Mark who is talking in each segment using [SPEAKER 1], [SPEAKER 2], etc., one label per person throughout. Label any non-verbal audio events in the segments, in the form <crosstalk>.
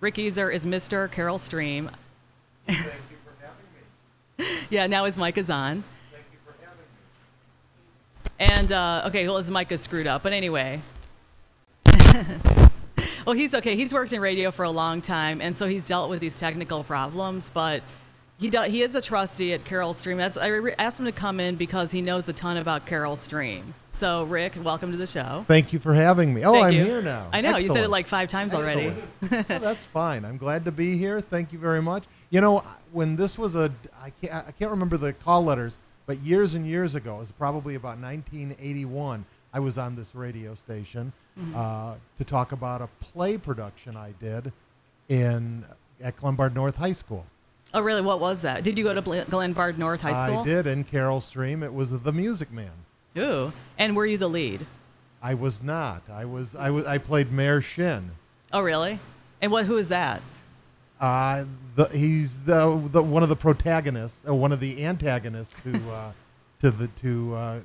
[SPEAKER 1] Rick Gieser is Mr. Carol Stream.
[SPEAKER 2] Thank you for having me. <laughs>
[SPEAKER 1] Yeah, now his mic is on.
[SPEAKER 2] Thank you for having me.
[SPEAKER 1] And uh, okay, well his mic is screwed up, but anyway. <laughs> well, he's okay. He's worked in radio for a long time, and so he's dealt with these technical problems. But he do, he is a trustee at Carol Stream. I re- asked him to come in because he knows a ton about Carol Stream. So Rick, welcome to the show.
[SPEAKER 2] Thank you for having me. Oh,
[SPEAKER 1] Thank
[SPEAKER 2] I'm
[SPEAKER 1] you.
[SPEAKER 2] here now.
[SPEAKER 1] I know you said it like five times already.
[SPEAKER 2] Excellent. <laughs> Well, that's fine. I'm glad to be here. Thank you very much. You know, when this was a, I can't, I can't remember the call letters, but years and years ago, it was probably about 1981. I was on this radio station
[SPEAKER 1] Mm-hmm.
[SPEAKER 2] uh, to talk about a play production I did in at Glenbard North High School.
[SPEAKER 1] Oh, really? What was that? Did you go to Bl- Glenbard North High School?
[SPEAKER 2] I did in Carol Stream. It was The Music Man.
[SPEAKER 1] Ooh. And were you the lead?
[SPEAKER 2] I was not. I was. I was. I played Mayor Shinn.
[SPEAKER 1] Oh, really? And what? Who is that?
[SPEAKER 2] Uh, the, he's the, the one of the protagonists, or one of the antagonists to uh, to the to uh,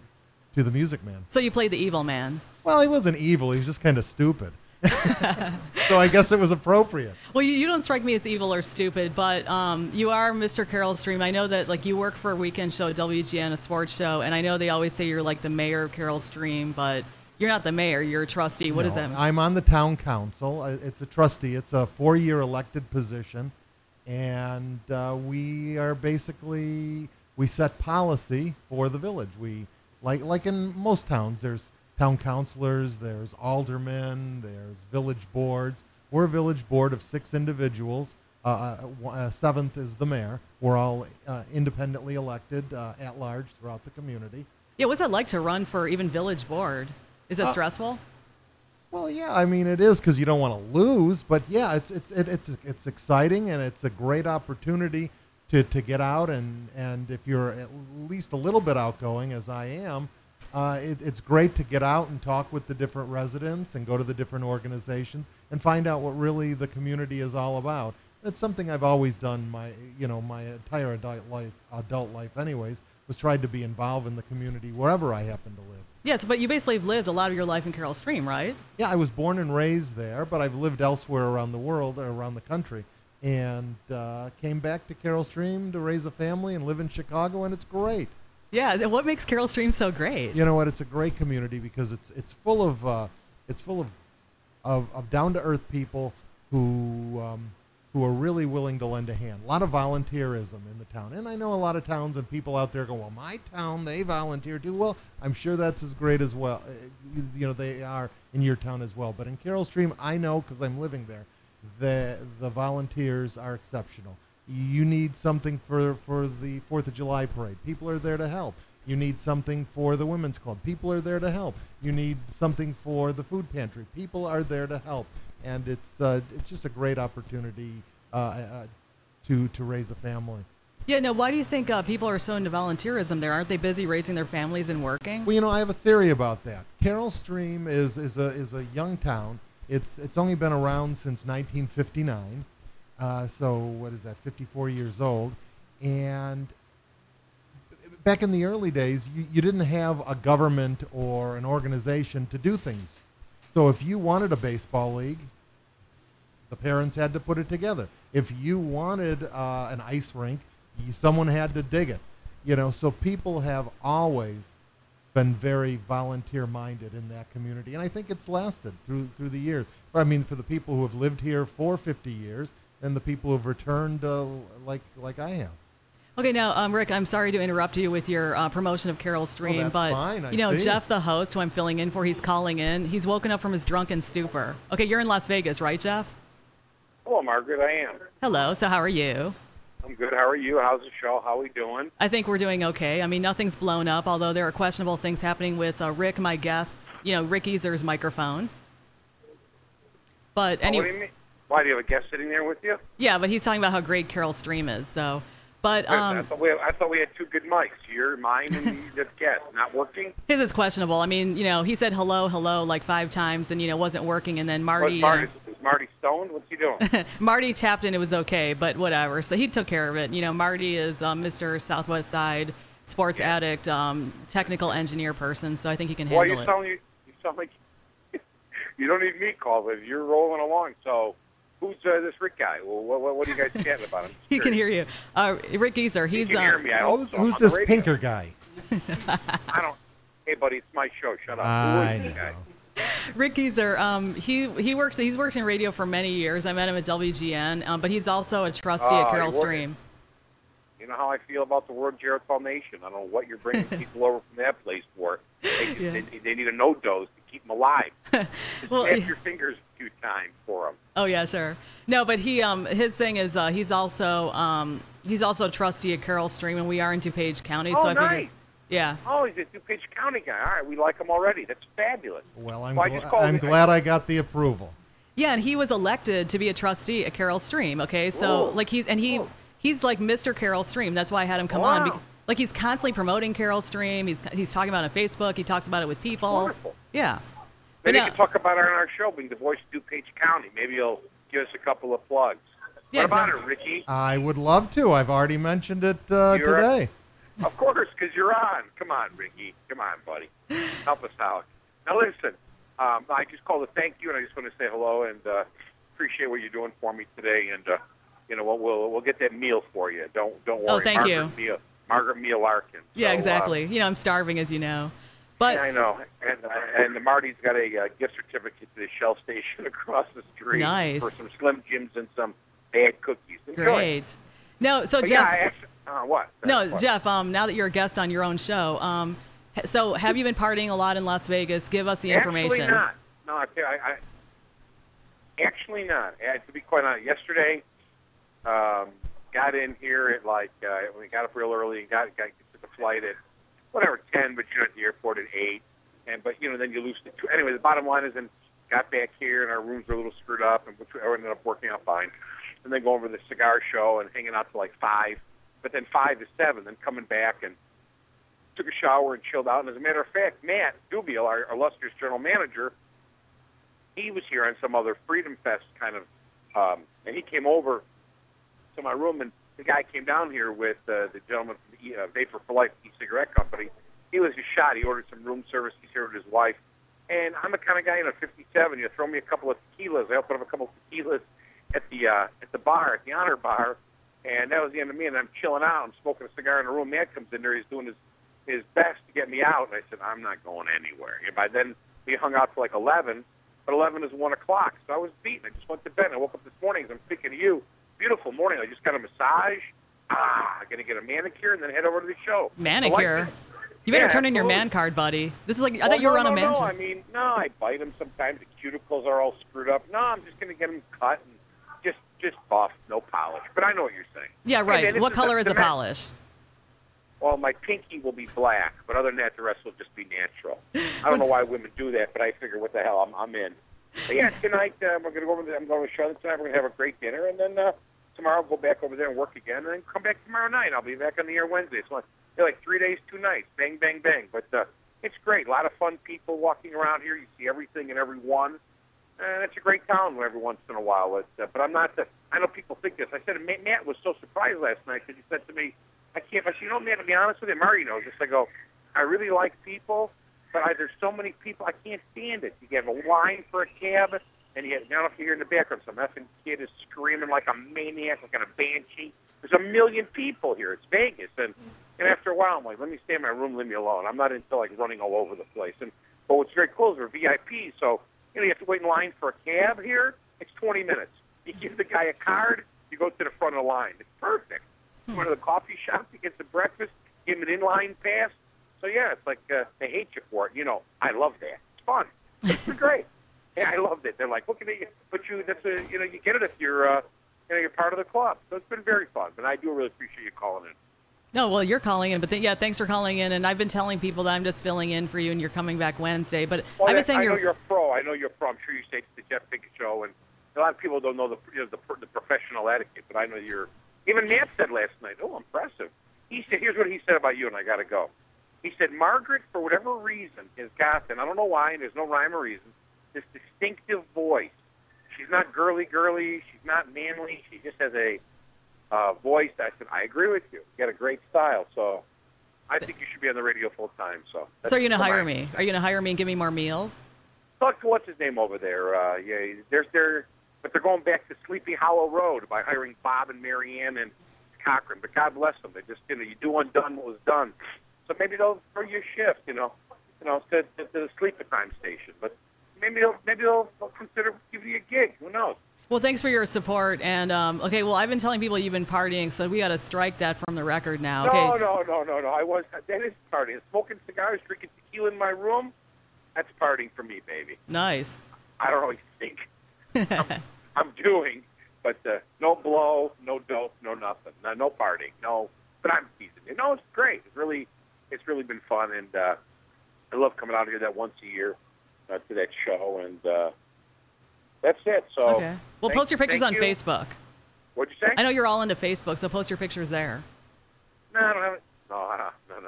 [SPEAKER 2] to the Music Man.
[SPEAKER 1] So you played the evil man.
[SPEAKER 2] Well, he wasn't evil. He was just kind of stupid. <laughs> so I guess it was appropriate.
[SPEAKER 1] Well, you, you don't strike me as evil or stupid, but um, you are Mr. Carol Stream. I know that like you work for a weekend show, at WGN, a sports show, and I know they always say you're like the mayor of Carol Stream, but you're not the mayor. You're a trustee. What does that mean?
[SPEAKER 2] I'm on the town council. It's a trustee. It's a four-year elected position, and uh, we are basically we set policy for the village. We like like in most towns. There's town councilors. There's aldermen. There's village boards. We're a village board of six individuals. Uh, uh, uh, seventh is the mayor. We're all uh, independently elected uh, at large throughout the community.
[SPEAKER 1] yeah, what's it like to run for even village board? Is it
[SPEAKER 2] Uh,
[SPEAKER 1] stressful?
[SPEAKER 2] Well, yeah, I mean it is because you don't want to lose, but yeah, it's it's it, it's it's exciting and it's a great opportunity to, to get out and and if you're at least a little bit outgoing as I am, uh, it, it's great to get out and talk with the different residents and go to the different organizations and find out what really the community is all about. It's something I've always done my you know my entire adult life adult life anyways was tried to be involved in the community wherever I happen to live.
[SPEAKER 1] Yes, but you basically have lived a lot of your life in Carol Stream, right?
[SPEAKER 2] Yeah, I was born and raised there, but I've lived elsewhere around the world or around the country, and uh, came back to Carol Stream to raise a family and live in Chicago, and it's great.
[SPEAKER 1] Yeah. What makes Carol Stream so great?
[SPEAKER 2] You know what? It's a great community because it's it's full of uh, it's full of of, of down to earth people who um, who are really willing to lend a hand. A lot of volunteerism in the town, and I know a lot of towns and people out there go, "Well, my town they volunteer too." Well, I'm sure that's as great as well. Uh, You, you know, they are in your town as well. But in Carol Stream, I know because I'm living there, the the volunteers are exceptional. You need something for for the Fourth of July parade. People are there to help. You need something for the women's club. People are there to help. You need something for the food pantry. People are there to help, and it's uh, it's just a great opportunity uh, uh, to to raise a family.
[SPEAKER 1] Yeah. No. Why do you think uh, people are so into volunteerism there? Aren't they busy raising their families and working?
[SPEAKER 2] Well, you know, I have a theory about that. Carol Stream is is a is a young town. It's it's only been around since 1959. Uh, so what is that? 54 years old, and back in the early days, you, you didn't have a government or an organization to do things. So if you wanted a baseball league, the parents had to put it together. If you wanted uh, an ice rink, you, someone had to dig it. You know, so people have always been very volunteer minded in that community, and I think it's lasted through through the years. I mean, for the people who have lived here for 50 years, and the people who have returned uh, like like I have.
[SPEAKER 1] Okay, now, um, Rick, I'm sorry to interrupt you with your uh, promotion of Carol Stream,
[SPEAKER 2] that's
[SPEAKER 1] but
[SPEAKER 2] fine, I
[SPEAKER 1] you know,
[SPEAKER 2] see.
[SPEAKER 1] Jeff, the host, who I'm filling in for, he's calling in. He's woken up from his drunken stupor. Okay, you're in Las Vegas, right, Jeff?
[SPEAKER 3] Hello, Margaret. I am.
[SPEAKER 1] Hello. So, how are you?
[SPEAKER 3] I'm good. How are you? How's the show? How are we doing?
[SPEAKER 1] I think we're doing okay. I mean, nothing's blown up, although there are questionable things happening with uh, Rick, my guest. You know, Rick Gieser's microphone. But
[SPEAKER 3] Oh, what do
[SPEAKER 1] anyway,
[SPEAKER 3] you mean? Why do you have a guest sitting there with you?
[SPEAKER 1] yeah, but he's talking about how great Carol Stream is. So, but
[SPEAKER 3] I- I,
[SPEAKER 1] um,
[SPEAKER 3] thought we had, I thought we had two good mics. Your, mine, and the <laughs> guest. Not working.
[SPEAKER 1] his is questionable. I mean, you know, he said hello, hello like five times, and you know, wasn't working. And then Marty.
[SPEAKER 3] Marty?
[SPEAKER 1] uh,
[SPEAKER 3] Is Marty stoned? What's he doing? <laughs>
[SPEAKER 1] Marty tapped in, it was okay, but whatever. So he took care of it. You know, Marty is um, Mr. Southwest Side sports addict, um, technical engineer person, so I think he can
[SPEAKER 3] well,
[SPEAKER 1] handle
[SPEAKER 3] you
[SPEAKER 1] it.
[SPEAKER 3] sound you, you sound like <laughs> you don't need me calls. You're rolling along. So, who's uh, this Rick guy? Well, what, what, what are you guys <laughs> chatting about? I'm
[SPEAKER 1] He can hear you. Uh, Rick Gieser,
[SPEAKER 3] He
[SPEAKER 1] he's
[SPEAKER 3] can
[SPEAKER 1] uh,
[SPEAKER 3] hear me. I
[SPEAKER 2] Who's,
[SPEAKER 3] so.
[SPEAKER 2] who's this pinker guy? <laughs>
[SPEAKER 3] I don't. Hey, buddy, it's my show. Shut up. Who
[SPEAKER 2] I know.
[SPEAKER 3] guy?
[SPEAKER 1] Rick Gieser. Um, he he works. He's worked in radio for many years. I met him at WGN, um, but he's also a trustee
[SPEAKER 3] Oh,
[SPEAKER 1] at Carol
[SPEAKER 3] he worked-
[SPEAKER 1] Stream.
[SPEAKER 3] You know how I feel about the word Geritol Nation. I don't know what you're bringing <laughs> people over from that place for. They, just,
[SPEAKER 1] Yeah.
[SPEAKER 3] they, they need a no dose to keep them alive.
[SPEAKER 1] Well,
[SPEAKER 3] Snap your fingers a few times for them.
[SPEAKER 1] Oh yeah, sure. No, but he um his thing is uh, he's also um he's also a trustee at Carol Stream, and we are in DuPage County.
[SPEAKER 3] Oh,
[SPEAKER 1] so I
[SPEAKER 3] nice.
[SPEAKER 1] figured, yeah.
[SPEAKER 3] Oh, he's a DuPage County guy. All right, we like him already. That's fabulous.
[SPEAKER 2] Well, I'm,
[SPEAKER 3] Well,
[SPEAKER 2] gl-
[SPEAKER 3] just
[SPEAKER 2] I'm glad I got the approval.
[SPEAKER 1] Yeah, and he was elected to be a trustee at Carol Stream. Okay, so
[SPEAKER 3] Whoa.
[SPEAKER 1] like he's and he
[SPEAKER 3] Whoa.
[SPEAKER 1] he's like Mr. Carol Stream. That's why I had him come on.
[SPEAKER 3] Wow.
[SPEAKER 1] Like he's constantly promoting Carol Stream. He's he's talking about it on Facebook. He talks about it with people.
[SPEAKER 3] Wonderful.
[SPEAKER 1] Yeah.
[SPEAKER 3] Maybe
[SPEAKER 1] But,
[SPEAKER 3] you
[SPEAKER 1] uh,
[SPEAKER 3] can talk about it on our show, being the voice of DuPage County. Maybe you'll give us a couple of plugs.
[SPEAKER 1] Yeah,
[SPEAKER 3] what about
[SPEAKER 1] exactly.
[SPEAKER 3] it, Ricky?
[SPEAKER 2] I would love to. I've already mentioned it uh,
[SPEAKER 3] You're-
[SPEAKER 2] today.
[SPEAKER 3] Of course, because you're on. Come on, Ricky. Come on, buddy. Help us out. Now, listen. Um, I just called to thank you, and I just want to say hello and uh, appreciate what you're doing for me today. And uh, you know, we'll, we'll we'll get that meal for you. Don't don't worry.
[SPEAKER 1] Oh, thank
[SPEAKER 3] Margaret
[SPEAKER 1] you.
[SPEAKER 3] Meal, Margaret Meal Larkin.
[SPEAKER 1] Yeah,
[SPEAKER 3] So, uh,
[SPEAKER 1] exactly. you know, I'm starving, as you know. But
[SPEAKER 3] I know. And uh, and Marty's got a uh, gift certificate to the Shell station <laughs> across the street
[SPEAKER 1] Nice.
[SPEAKER 3] for some Slim Jims and some bad cookies. Enjoy.
[SPEAKER 1] great. No, so
[SPEAKER 3] But
[SPEAKER 1] Jeff.
[SPEAKER 3] yeah, I actually, uh, what?
[SPEAKER 1] No,
[SPEAKER 3] What?
[SPEAKER 1] Jeff. Um, now that you're a guest on your own show, um, so have you been partying a lot in Las Vegas? Give us the information.
[SPEAKER 3] Actually not. No, I, I, I actually not. Uh, to be quite honest, yesterday, um, got in here at like uh, we got up real early and got got took the flight at whatever ten, but you know at the airport at eight, and but you know then you lose the two. Anyway, the bottom line is, then got back here and our rooms were a little screwed up, and which we ended up working out fine. And then going over the cigar show and hanging out till like five, but then five to seven, then coming back and took a shower and chilled out. And as a matter of fact, Matt Dubiel, our illustrious general manager, he was here on some other Freedom Fest kind of, um, and he came over to my room, and the guy came down here with uh, the gentleman from the uh, Vapor for Life e-cigarette company. He was just shot. He ordered some room service. He's here with his wife. And I'm the kind of guy, you know, 57. You throw me a couple of tequilas. I open up a couple of tequilas at the uh, at the bar, at the honor bar, and that was the end of me. And I'm chilling out. I'm smoking a cigar in the room. Matt comes in there. He's doing his his best to get me out. And I said, I'm not going anywhere. And by then, we hung out till like 11. But 11 is 1 o'clock. So I was beaten. I just went to bed. I woke up this morning as I'm speaking to you. Beautiful morning. I just got a massage. Ah, I'm going to get a manicure and then head over to the show.
[SPEAKER 1] Manicure. You better
[SPEAKER 3] Yeah,
[SPEAKER 1] turn in your man card, buddy. This is like I
[SPEAKER 3] Well,
[SPEAKER 1] thought you were
[SPEAKER 3] no,
[SPEAKER 1] on a
[SPEAKER 3] no,
[SPEAKER 1] man.
[SPEAKER 3] No, I mean, no, I bite them sometimes. The cuticles are all screwed up. No, I'm just going to get them cut and just just buff, no polish. But I know what you're saying.
[SPEAKER 1] yeah,
[SPEAKER 3] Hey,
[SPEAKER 1] right.
[SPEAKER 3] man,
[SPEAKER 1] what color is the polish?
[SPEAKER 3] Well, my pinky will be black, but other than that, the rest will just be natural. I don't know why women do that, but I figure, what the hell, I'm, I'm in. But yeah, <laughs> tonight uh, we're going to go over. The, I'm going to Charlotte tonight. We're going to have a great dinner, and then uh, tomorrow I'll go back over there and work again, and then come back tomorrow night. I'll be back on the air Wednesday. It's like, they're like three days, two nights, bang, bang, bang. But uh, it's great. A lot of fun people walking around here. You see everything and everyone. And it's a great town every once in a while. It's, uh, but I'm not. The, I know people think this. I said Matt was so surprised last night because he said to me, "I can't." I said, "You know, Matt, to be honest with you, Marty knows this." I go, "I really like people, but I, there's so many people I can't stand it. You have a line for a cab, and you I if you hear in the background some effing kid is screaming like a maniac, like a banshee. There's a million people here. It's Vegas, and and after a while, I'm like, let me stay in my room, leave me alone. I'm not into like running all over the place. And but what's very cool is we're VIPs, so you know you have to wait in line for a cab here. It's 20 minutes. You give the guy a card, you go to the front of the line. It's perfect. You go to the coffee shop to get some breakfast, give him an inline pass. So yeah, it's like uh, they hate you for it. You know, I love that. It's fun. It's great. Yeah, I loved it. They're like, look at it, but you that's a you know you get it if you're uh, you know you're part of the club. So it's been very fun. But I do really appreciate you calling in.
[SPEAKER 1] No, well, you're calling in, but th- yeah, thanks for calling in. And I've been telling people that I'm just filling in for you, and you're coming back Wednesday. But
[SPEAKER 3] Well,
[SPEAKER 1] I've been saying
[SPEAKER 3] I know
[SPEAKER 1] you're.
[SPEAKER 3] you're a pro. I know you're a pro. I'm sure you say the Jeff Pinkus show, and a lot of people don't know the you know, the, the professional etiquette. But I know you're. Even Matt said last night, "Oh, impressive." He said, "Here's what he said about you," and I got to go. He said, "Margaret, for whatever reason, has got, and I don't know why, and there's no rhyme or reason, this distinctive voice. She's not girly, girly. She's not manly. She just has a uh, voice." I said, "I agree with you. You got a great style." So. I think you should be on the radio full time. So,
[SPEAKER 1] So are you gonna hire
[SPEAKER 3] my-
[SPEAKER 1] me? Are you gonna hire me and give me more meals?
[SPEAKER 3] talk to what's his name over there. Uh, yeah, there's there. but they're going back to Sleepy Hollow Road by hiring Bob and Marianne and Cochran. But God bless them. They just, you know, you do undone what was done. So maybe they'll throw you a shift, you know, you know, to, to, to the sleeping time station. But maybe they'll maybe they'll, they'll consider giving you a gig. Who knows?
[SPEAKER 1] Well, thanks for your support. And um, okay, well, I've been telling people you've been partying, so we got to strike that from the record now. Okay.
[SPEAKER 3] No, no, no, no, no. I was that is partying. Smoking cigars, drinking tequila in my room. That's partying for me, baby.
[SPEAKER 1] Nice.
[SPEAKER 3] I don't always think <laughs> I'm, I'm doing, but uh, no blow, no dope, no nothing, no, no partying, no. But I'm teasing you. No, it's great. It's really, it's really been fun, and uh, I love coming out here that once a year uh, to that show, and uh, that's it. So
[SPEAKER 1] Okay. Well,
[SPEAKER 3] thank-
[SPEAKER 1] post your pictures on
[SPEAKER 3] you.
[SPEAKER 1] Facebook.
[SPEAKER 3] What'd you say?
[SPEAKER 1] I know you're all into Facebook, so post your pictures there.
[SPEAKER 3] No, I don't have it. No, uh, no, no.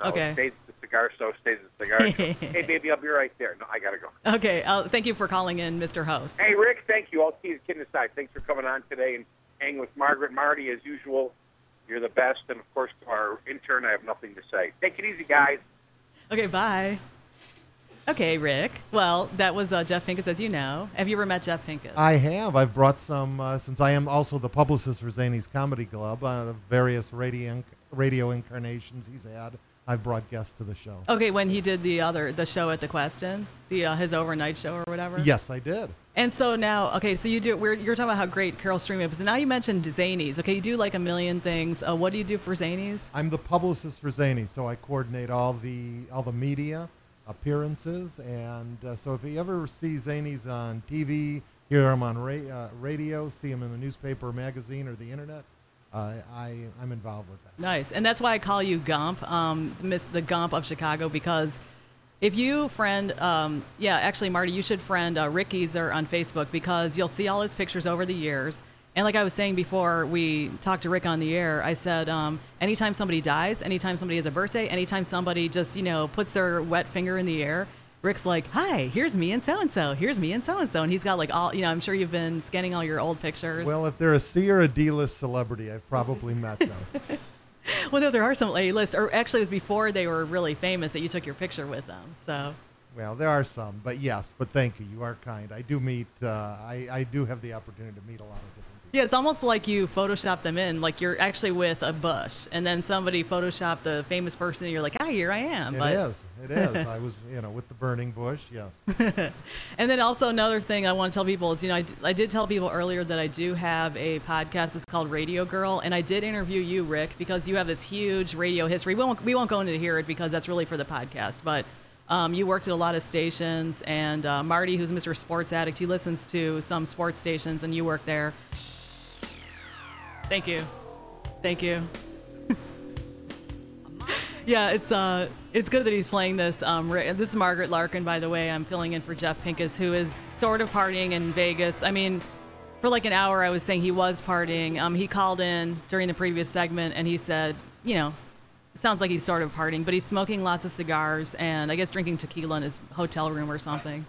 [SPEAKER 3] no
[SPEAKER 1] Okay.
[SPEAKER 3] Stays at the cigar show. Stays at the cigar <laughs> show. hey, baby, I'll be right there. No, I gotta go.
[SPEAKER 1] Okay. Uh, thank you for calling in, Mr. Host.
[SPEAKER 3] Hey, Rick, thank you. I'll see you kidding aside. Thanks for coming on today and hanging with Margaret Marty as usual. You're the best, and of course, to our intern, I have nothing to say. Take it easy, guys.
[SPEAKER 1] Okay, bye. Okay, Rick. Well, that was uh, Jeff Pinkus, as you know. Have you ever met Jeff Pinkus?
[SPEAKER 2] I have. I've brought some, uh, since I am also the publicist for Zanies Comedy Club, uh, various radio, radio incarnations he's had. I've brought guests to the show.
[SPEAKER 1] okay, when he did the other the show at the Question, the uh, his overnight show or whatever.
[SPEAKER 2] Yes, I did.
[SPEAKER 1] And so now, okay, so you do. We're, you're talking about how great Carol Stream is, and now you mentioned Zanies. Okay, you do like a million things. Uh, what do you do for Zanies?
[SPEAKER 2] I'm the publicist for Zany, so I coordinate all the all the media appearances. And uh, so if you ever see Zanies on TV, hear him on ra- uh, radio, see him in the newspaper, magazine, or the internet, uh, I I'm involved with that.
[SPEAKER 1] Nice, and that's why I call you Gump, um, Miss the Gump of Chicago, because if you friend, um, yeah, actually, Marty, you should friend uh, Rick Gieser on Facebook because you'll see all his pictures over the years. And like I was saying before we talked to Rick on the air, I said, um, anytime somebody dies, anytime somebody has a birthday, anytime somebody just, you know, puts their wet finger in the air, Rick's like, hi, here's me and so and so. Here's me and so and so. And he's got like all, you know, I'm sure you've been scanning all your old pictures.
[SPEAKER 2] Well, if they're a C or a D list celebrity, I've probably <laughs> met them. <laughs>
[SPEAKER 1] Well, no, there are some A list, or actually, it was before they were really famous that you took your picture with them. So,
[SPEAKER 2] well, there are some, but yes, but thank you. You are kind. I do meet. Uh, I I do have the opportunity to meet a lot of people.
[SPEAKER 1] Yeah, it's almost like you Photoshop them in, like you're actually with a bush, and then somebody Photoshopped the famous person, and you're like, ah, here I am.
[SPEAKER 2] It
[SPEAKER 1] but,
[SPEAKER 2] is. It is. I was, you know, with the burning bush. Yes. <laughs>
[SPEAKER 1] And then also another thing I want to tell people is, you know, I did tell people earlier that I do have a podcast. It's called Radio Girl, and I did interview you, Rick, because you have this huge radio history. We won't we won't go into here it because that's really for the podcast, but. Um, you worked at a lot of stations, and uh, Marty, who's Mr. Sports Addict, he listens to some sports stations, and you work there. Thank you, thank you. <laughs> Yeah, it's uh, it's good that he's playing this. Um, this is Margaret Larkin, by the way. I'm filling in for Jeff Pinkus, who is sort of partying in Vegas. I mean, for like an hour, I was saying he was partying. Um, he called in during the previous segment, and he said, you know, sounds like he's sort of partying, but he's smoking lots of cigars and I guess drinking tequila in his hotel room or something.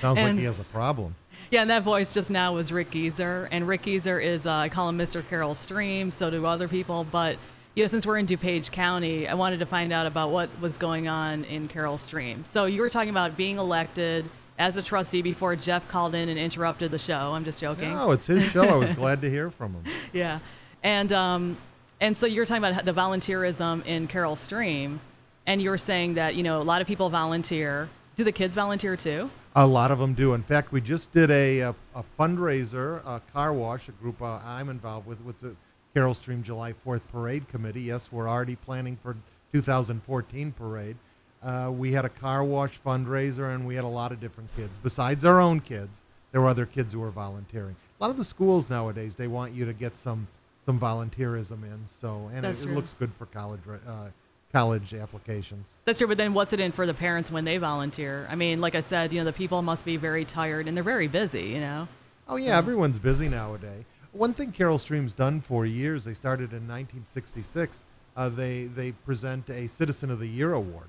[SPEAKER 2] Sounds like he has a problem.
[SPEAKER 1] Yeah, and that voice just now was Rick Gieser, and Rick Gieser is uh, I call him Mr. Carol Stream. So do other people, but you know, since we're in DuPage County, I wanted to find out about what was going on in Carol Stream. So you were talking about being elected as a trustee before Jeff called in and interrupted the show. I'm just joking.
[SPEAKER 2] No, it's his show. I was <laughs> glad to hear from him.
[SPEAKER 1] Yeah, and um, and so you were talking about the volunteerism in Carol Stream, and you were saying that you know a lot of people volunteer. Do the kids volunteer too?
[SPEAKER 2] A lot of them do. In fact, we just did a, a, a fundraiser, a car wash, a group uh, I'm involved with, with the Carol Stream July 4th Parade Committee. Yes, we're already planning for 2014 parade. Uh, we had a car wash fundraiser, and we had a lot of different kids. Besides our own kids, there were other kids who were volunteering. A lot of the schools nowadays, they want you to get some some volunteerism in. So, and it, it looks good for college uh, college applications.
[SPEAKER 1] That's true, but then what's it in for the parents when they volunteer? I mean, like I said, you know, the people must be very tired and they're very busy, you know.
[SPEAKER 2] Oh yeah, everyone's busy nowadays. One thing Carol Stream's done for years, they started in 1966. Uh, they they present a Citizen of the Year award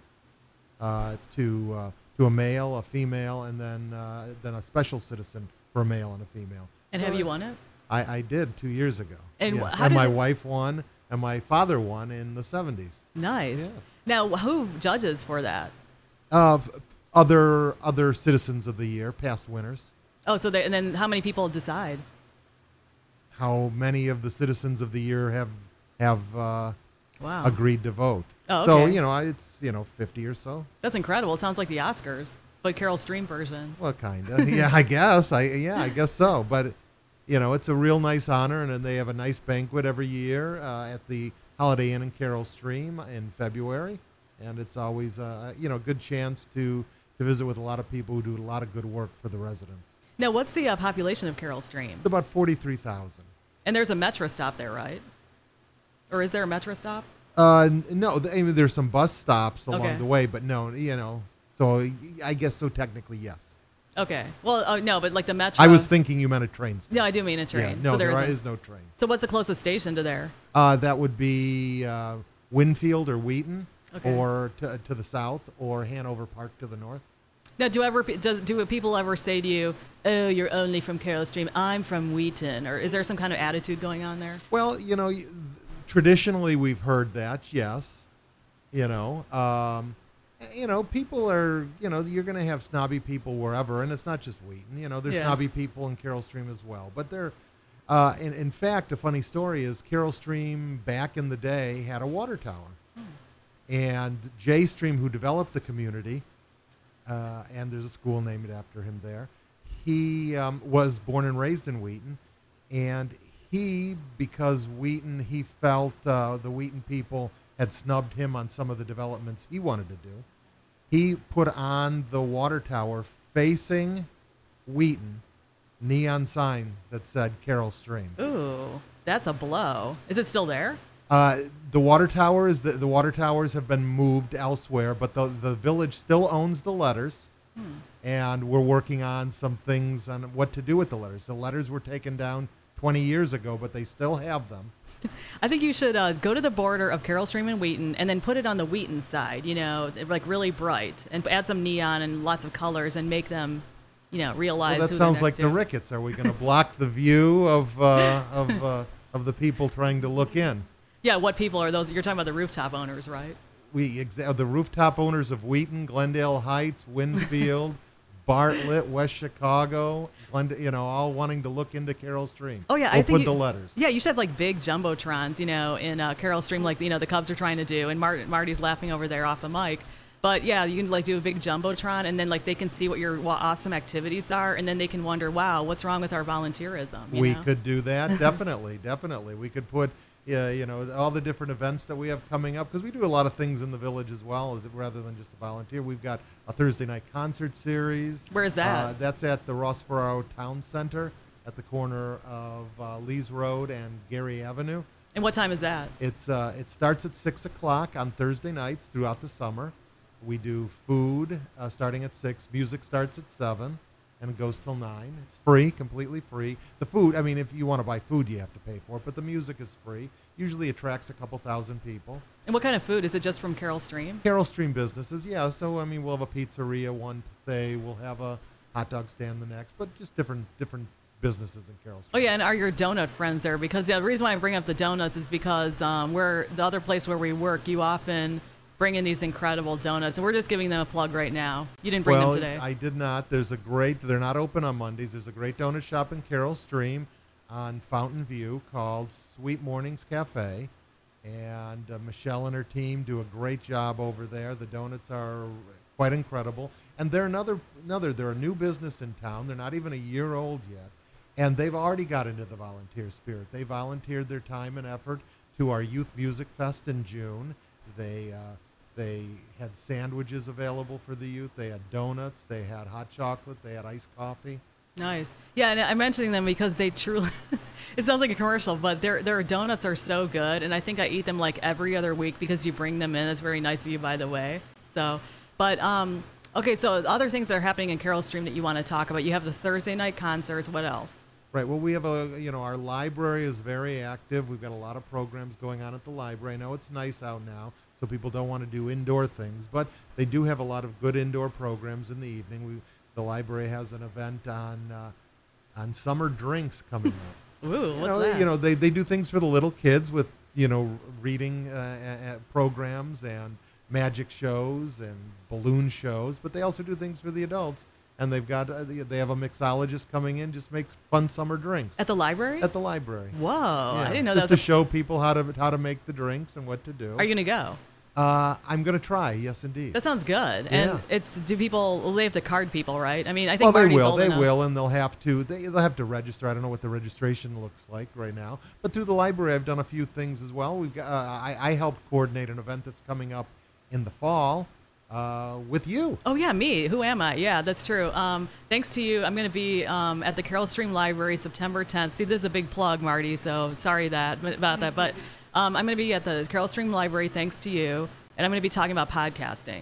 [SPEAKER 2] uh, to uh, to a male, a female, and then uh, then a special citizen for a male and a female.
[SPEAKER 1] And
[SPEAKER 2] So
[SPEAKER 1] have you won it?
[SPEAKER 2] I, I did two years ago.
[SPEAKER 1] And
[SPEAKER 2] yes. and my wife won, and my father won in the 70s.
[SPEAKER 1] Nice.
[SPEAKER 2] Yeah.
[SPEAKER 1] Now, who judges for that?
[SPEAKER 2] Of other other citizens of the year, past winners.
[SPEAKER 1] Oh, so they, and then how many people decide?
[SPEAKER 2] How many of the citizens of the year have have uh,
[SPEAKER 1] Wow.
[SPEAKER 2] agreed to vote?
[SPEAKER 1] Oh,
[SPEAKER 2] So you know, it's you know fifty or so.
[SPEAKER 1] That's incredible. It sounds like the Oscars, but Carol Stream version.
[SPEAKER 2] Well, kind of. yeah, I guess. I yeah, I guess so. But you know, it's a real nice honor, and then they have a nice banquet every year uh, at the Holiday Inn in Carol Stream in February, and it's always uh, you know a good chance to to visit with a lot of people who do a lot of good work for the residents.
[SPEAKER 1] Now, what's the uh, population of Carol Stream?
[SPEAKER 2] It's about forty three thousand.
[SPEAKER 1] And there's a metro stop there, right? Or is there a metro stop?
[SPEAKER 2] Uh, no, I mean, there's some bus stops along
[SPEAKER 1] Okay.
[SPEAKER 2] the way, but no, you know. So I guess so. Technically, yes.
[SPEAKER 1] Okay. Well, oh, no, but like the metro.
[SPEAKER 2] I was thinking you meant a train. Station.
[SPEAKER 1] No, I do mean a train.
[SPEAKER 2] Yeah, no,
[SPEAKER 1] so
[SPEAKER 2] there
[SPEAKER 1] there
[SPEAKER 2] is no train.
[SPEAKER 1] So what's the closest station to there?
[SPEAKER 2] Uh, that would be uh, Winfield or Wheaton,
[SPEAKER 1] Okay.
[SPEAKER 2] or to, to the south, or Hanover Park to the north.
[SPEAKER 1] Now, do ever does, do people ever say to you, "Oh, you're only from Carol Stream. I'm from Wheaton," or is there some kind of attitude going on there?
[SPEAKER 2] Well, you know, traditionally we've heard that, yes. You know, um, you know, people are, you know, you're going to have snobby people wherever, and it's not just Wheaton. You know, there's
[SPEAKER 1] Yeah.
[SPEAKER 2] snobby people in Carol Stream as well. But they're, uh, in, in fact, a funny story is Carol Stream back in the day had a water tower. And Jay Stream, who developed the community, uh, and there's a school named after him there, he um, was born and raised in Wheaton. And he, because Wheaton, he felt uh, the Wheaton people had snubbed him on some of the developments he wanted to do. He put on the water tower facing Wheaton neon sign that said Carol Stream.
[SPEAKER 1] Ooh, that's a blow. Is it still there?
[SPEAKER 2] Uh, the water towers, the, the water towers have been moved elsewhere, but the, the village still owns the letters. And we're working on some things on what to do with the letters. The letters were taken down 20 years ago, but they still have them. <laughs>
[SPEAKER 1] I think you should uh, go to the border of Carol Stream and Wheaton, and then put it on the Wheaton side. You know, like really bright, and add some neon and lots of colors, and make them, you know, realize.
[SPEAKER 2] Well, that sounds like
[SPEAKER 1] to.
[SPEAKER 2] the Ricketts. Are we going <laughs> to block the view of uh, of uh, of the people trying to look in?
[SPEAKER 1] Yeah, what people are those? You're talking about the rooftop owners, right?
[SPEAKER 2] We exa- the rooftop owners of Wheaton, Glendale Heights, Winfield, <laughs> Bartlett, West Chicago, Glend- you know, all wanting to look into Carol Stream.
[SPEAKER 1] Oh yeah,
[SPEAKER 2] We'll
[SPEAKER 1] I think
[SPEAKER 2] put
[SPEAKER 1] you-
[SPEAKER 2] the letters.
[SPEAKER 1] Yeah, you should have like big jumbotrons, you know, in uh, Carol Stream, like you know the Cubs are trying to do, and Mart- Marty's laughing over there off the mic. But yeah, you can like do a big jumbotron, and then like they can see what your awesome activities are, and then they can wonder, wow, what's wrong with our volunteerism? you
[SPEAKER 2] we
[SPEAKER 1] know?
[SPEAKER 2] could do that <laughs> definitely definitely we could put yeah you know all the different events that we have coming up because we do a lot of things in the village as well rather than just a volunteer we've got a thursday night concert series
[SPEAKER 1] Where's that?
[SPEAKER 2] uh, that's at the ross Ferraro town center at the corner of uh, lees road and gary avenue
[SPEAKER 1] And what time is that?
[SPEAKER 2] it's uh, it starts at six o'clock on Thursday nights throughout the summer. We do food uh, starting at six. Music starts at seven, and it goes till nine. It's free, completely free. The food, I mean, if you want to buy food, you have to pay for it, but the music is free. Usually attracts a couple thousand people.
[SPEAKER 1] And what kind of food is it? Just from Carol Stream?
[SPEAKER 2] Carol Stream businesses, yeah. So I mean, we'll have a pizzeria one day. We'll have a hot dog stand the next, but just different different businesses in Carol
[SPEAKER 1] Oh yeah, and are your donut friends there? Because the reason why I bring up the donuts is because um, we're the other place where we work. You often bring in these incredible donuts, and we're just giving them a plug right now. You didn't bring
[SPEAKER 2] well,
[SPEAKER 1] them today.
[SPEAKER 2] I did not. There's a great. They're not open on Mondays. There's a great donut shop in Carol Stream, on Fountain View called Sweet Mornings Cafe, and uh, Michelle and her team do a great job over there. The donuts are quite incredible, and they're another another. They're a new business in town. They're not even a year old yet, and they've already got into the volunteer spirit. They volunteered their time and effort to our youth music fest in June. They uh, they had sandwiches available for the youth. They had donuts. They had hot chocolate. They had iced coffee.
[SPEAKER 1] Nice. Yeah, and I'm mentioning them because they truly. <laughs> it sounds like a commercial, but their their donuts are so good, and I think I eat them like every other week because you bring them in. It's very nice of you, by the way. So, but um, okay. So other things that are happening in Carol Stream that you want to talk about. You have the Thursday night concerts. What else?
[SPEAKER 2] Right. Well, we have a you know our library is very active. We've got a lot of programs going on at the library. I know it's nice out now, so people don't want to do indoor things, but they do have a lot of good indoor programs in the evening. We the library has an event on uh, on summer drinks coming up. <laughs>
[SPEAKER 1] Ooh, what's
[SPEAKER 2] know,
[SPEAKER 1] that?
[SPEAKER 2] you know they, they do things for the little kids with you know reading uh, uh, programs and magic shows and balloon shows, but they also do things for the adults. And they've got uh, they have a mixologist coming in, just makes fun summer drinks
[SPEAKER 1] At the library?
[SPEAKER 2] at the library.
[SPEAKER 1] Whoa, I didn't know that
[SPEAKER 2] just
[SPEAKER 1] was
[SPEAKER 2] to
[SPEAKER 1] a,
[SPEAKER 2] show people how to how to make the drinks and what to do.
[SPEAKER 1] Are you going to go?
[SPEAKER 2] uh, I'm going to try. Yes, indeed.
[SPEAKER 1] That sounds good.
[SPEAKER 2] Yeah.
[SPEAKER 1] And it's do people well, they have to card people, right? I mean, I think
[SPEAKER 2] well, they will. They
[SPEAKER 1] enough.
[SPEAKER 2] will, and they'll have to. They, they'll have to register. I don't know what the registration looks like right now, but through the library, I've done a few things as well. We've got. Uh, I, I helped coordinate an event that's coming up in the fall uh, with you.
[SPEAKER 1] Oh yeah, me. Who am I? Yeah, that's true. Um, thanks to you, I'm going to be um, at the Carol Stream Library September 10th. See, this is a big plug, Marty. So sorry that about that, but um, I'm going to be at the Carol Stream Library thanks to you, and I'm going to be talking about podcasting